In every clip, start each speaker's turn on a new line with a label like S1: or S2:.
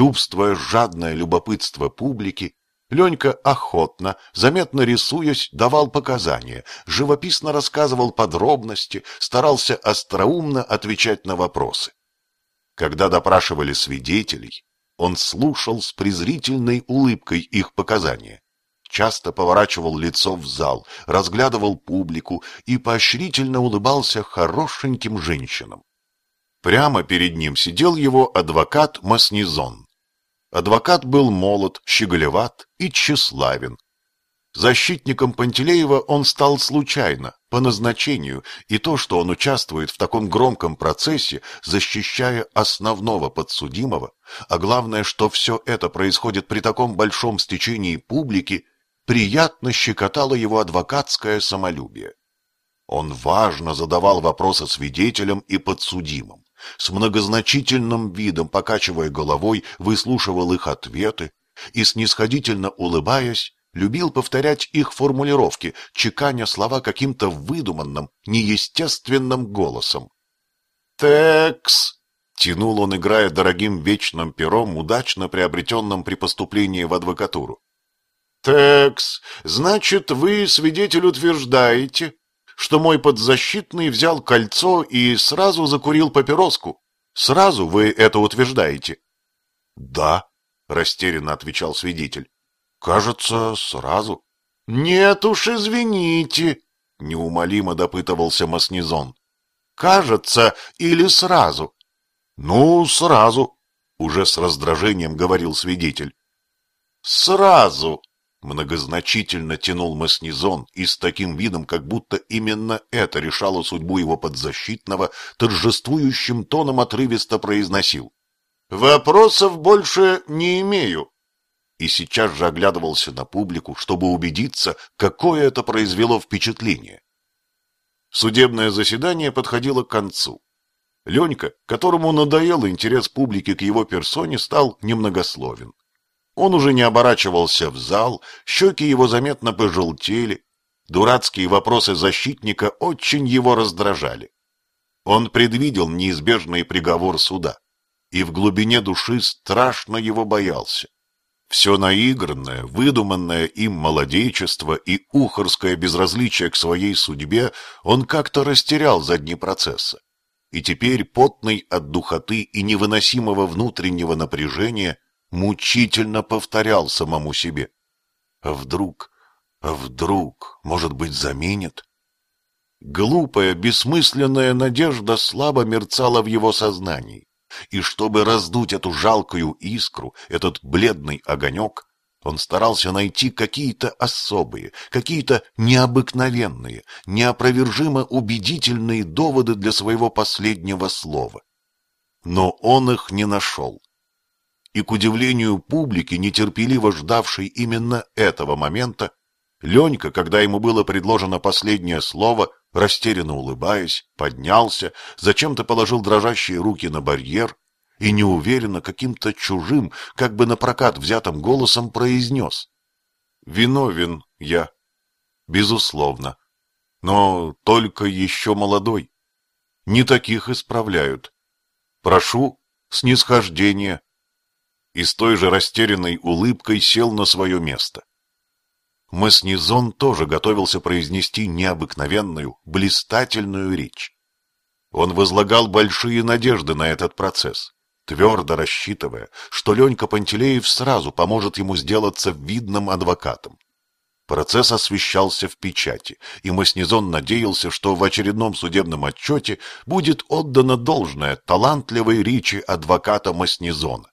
S1: Чувствуя жадное любопытство публики, Ленька охотно, заметно рисуясь, давал показания, живописно рассказывал подробности, старался остроумно отвечать на вопросы. Когда допрашивали свидетелей, он слушал с презрительной улыбкой их показания, часто поворачивал лицо в зал, разглядывал публику и поощрительно улыбался хорошеньким женщинам. Прямо перед ним сидел его адвокат Маснизон. Адвокат был молод, щеголеват и тщеславен. Защитником Пантелеева он стал случайно, по назначению, и то, что он участвует в таком громком процессе, защищая основного подсудимого, а главное, что все это происходит при таком большом стечении публики, приятно щекотало его адвокатское самолюбие. Он важно задавал вопросы свидетелям и подсудимым с многозначительным видом, покачивая головой, выслушивал их ответы и, снисходительно улыбаясь, любил повторять их формулировки, чеканя слова каким-то выдуманным, неестественным голосом. «Текс!» — тянул он, играя дорогим вечным пером, удачно приобретенным при поступлении в адвокатуру. «Текс, значит, вы, свидетель, утверждаете, что мой подзащитный взял кольцо и сразу закурил папироску. Сразу вы это утверждаете? — Да, — растерянно отвечал свидетель. — Кажется, сразу. — Нет уж, извините, — неумолимо допытывался Маснизон. — Кажется или сразу? — Ну, сразу, — уже с раздражением говорил свидетель. — Сразу, Многозначительно тянул Маснизон и с таким видом, как будто именно это решало судьбу его подзащитного, торжествующим тоном отрывисто произносил. «Вопросов больше не имею». И сейчас же оглядывался на публику, чтобы убедиться, какое это произвело впечатление. Судебное заседание подходило к концу. Ленька, которому надоел интерес публики к его персоне, стал немногословен. Он уже не оборачивался в зал, щеки его заметно пожелтели. Дурацкие вопросы защитника очень его раздражали. Он предвидел неизбежный приговор суда и в глубине души страшно его боялся. Все наигранное, выдуманное им молодечество и ухорское безразличие к своей судьбе он как-то растерял за дни процесса. И теперь, потный от духоты и невыносимого внутреннего напряжения, мучительно повторял самому себе. А вдруг, а вдруг, может быть, заменит? Глупая, бессмысленная надежда слабо мерцала в его сознании, и чтобы раздуть эту жалкую искру, этот бледный огонек, он старался найти какие-то особые, какие-то необыкновенные, неопровержимо убедительные доводы для своего последнего слова. Но он их не нашел и, к удивлению публики, нетерпеливо ждавшей именно этого момента, Ленька, когда ему было предложено последнее слово, растерянно улыбаясь, поднялся, зачем-то положил дрожащие руки на барьер и неуверенно каким-то чужим, как бы на прокат взятым голосом произнес. «Виновен я, безусловно, но только еще молодой. Не таких исправляют. Прошу снисхождения и с той же растерянной улыбкой сел на свое место. Маснизон тоже готовился произнести необыкновенную, блистательную речь. Он возлагал большие надежды на этот процесс, твердо рассчитывая, что Ленька Пантелеев сразу поможет ему сделаться видным адвокатом. Процесс освещался в печати, и Маснизон надеялся, что в очередном судебном отчете будет отдано должное талантливой речи адвоката Маснизона.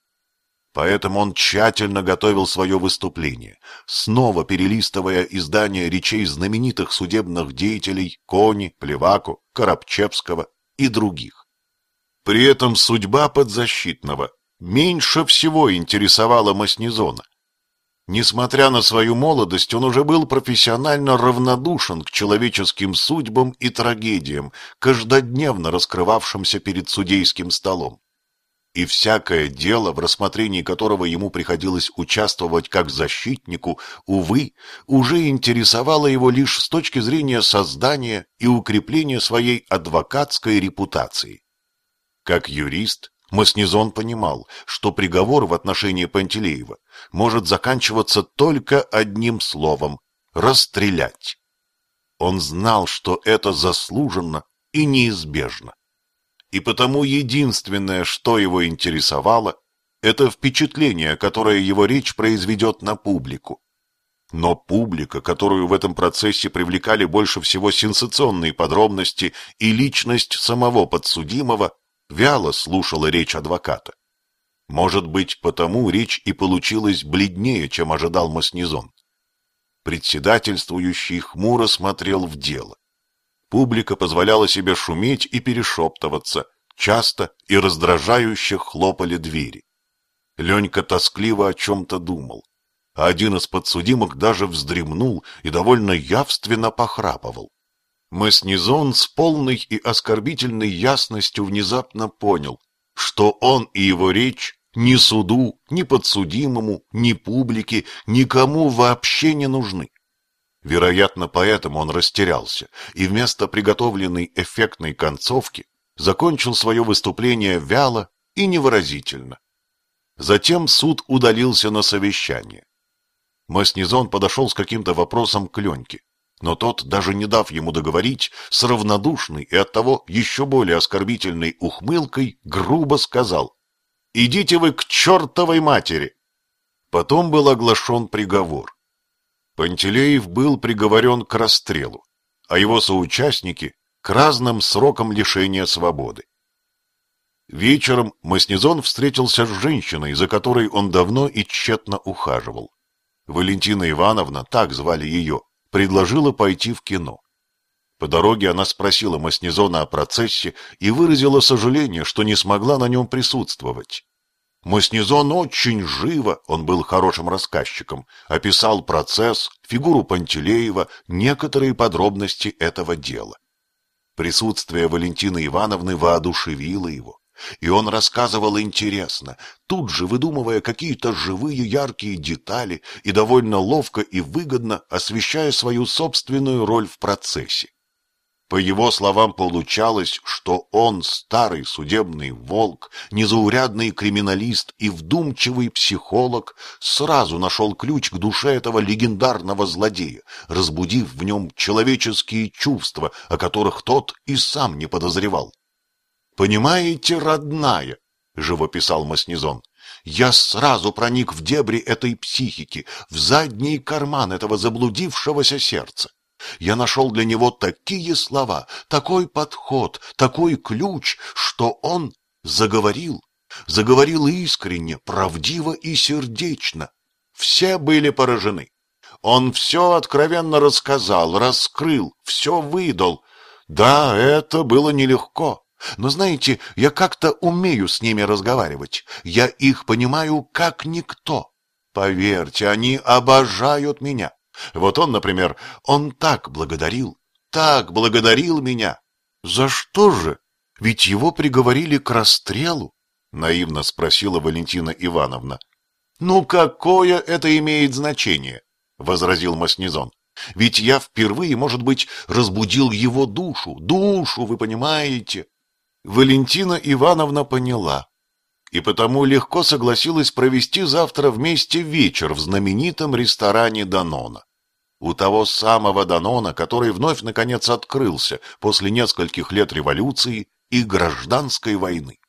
S1: Поэтому он тщательно готовил свое выступление, снова перелистывая издания речей знаменитых судебных деятелей Кони, Плеваку, Коробчевского и других. При этом судьба подзащитного меньше всего интересовала Маснизона. Несмотря на свою молодость, он уже был профессионально равнодушен к человеческим судьбам и трагедиям, каждодневно раскрывавшимся перед судейским столом и всякое дело, в рассмотрении которого ему приходилось участвовать как защитнику, увы, уже интересовало его лишь с точки зрения создания и укрепления своей адвокатской репутации. Как юрист, Маснезон понимал, что приговор в отношении Пантелеева может заканчиваться только одним словом – расстрелять. Он знал, что это заслуженно и неизбежно. И потому единственное, что его интересовало, это впечатление, которое его речь произведет на публику. Но публика, которую в этом процессе привлекали больше всего сенсационные подробности и личность самого подсудимого, вяло слушала речь адвоката. Может быть, потому речь и получилась бледнее, чем ожидал Маснезон. Председательствующий хмуро смотрел в дело. Публика позволяла себе шуметь и перешептываться, часто и раздражающе хлопали двери. Ленька тоскливо о чем-то думал, а один из подсудимых даже вздремнул и довольно явственно похрапывал. Маснезон с полной и оскорбительной ясностью внезапно понял, что он и его речь ни суду, ни подсудимому, ни публике, никому вообще не нужны. Вероятно, поэтому он растерялся и вместо приготовленной эффектной концовки закончил свое выступление вяло и невыразительно. Затем суд удалился на совещание. Маснезон подошел с каким-то вопросом к Леньке. Но тот, даже не дав ему договорить, с равнодушной и оттого еще более оскорбительной ухмылкой грубо сказал «Идите вы к чертовой матери!» Потом был оглашен приговор. Пантелеев был приговорен к расстрелу, а его соучастники — к разным срокам лишения свободы. Вечером Маснезон встретился с женщиной, за которой он давно и тщетно ухаживал. Валентина Ивановна, так звали ее, предложила пойти в кино. По дороге она спросила Маснезона о процессе и выразила сожаление, что не смогла на нем присутствовать. Маснезон очень живо, он был хорошим рассказчиком, описал процесс, фигуру Пантелеева, некоторые подробности этого дела. Присутствие Валентины Ивановны воодушевило его. И он рассказывал интересно, тут же выдумывая какие-то живые яркие детали и довольно ловко и выгодно освещая свою собственную роль в процессе. По его словам, получалось, что он, старый судебный волк, незаурядный криминалист и вдумчивый психолог, сразу нашел ключ к душе этого легендарного злодея, разбудив в нем человеческие чувства, о которых тот и сам не подозревал. «Понимаете, родная», — живописал Маснезон, — «я сразу проник в дебри этой психики, в задний карман этого заблудившегося сердца. Я нашел для него такие слова, такой подход, такой ключ, что он заговорил, заговорил искренне, правдиво и сердечно. Все были поражены. Он все откровенно рассказал, раскрыл, все выдал. Да, это было нелегко. Но знаете, я как-то умею с ними разговаривать. Я их понимаю как никто. Поверьте, они обожают меня. Вот он, например, он так благодарил, так благодарил меня. За что же? Ведь его приговорили к расстрелу, наивно спросила Валентина Ивановна. Ну какое это имеет значение? возразил Маснезон. Ведь я впервые, может быть, разбудил его душу, душу, вы понимаете? Валентина Ивановна поняла и потому легко согласилась провести завтра вместе вечер в знаменитом ресторане Данона. У того самого Данона, который вновь наконец открылся после нескольких лет революции и гражданской войны.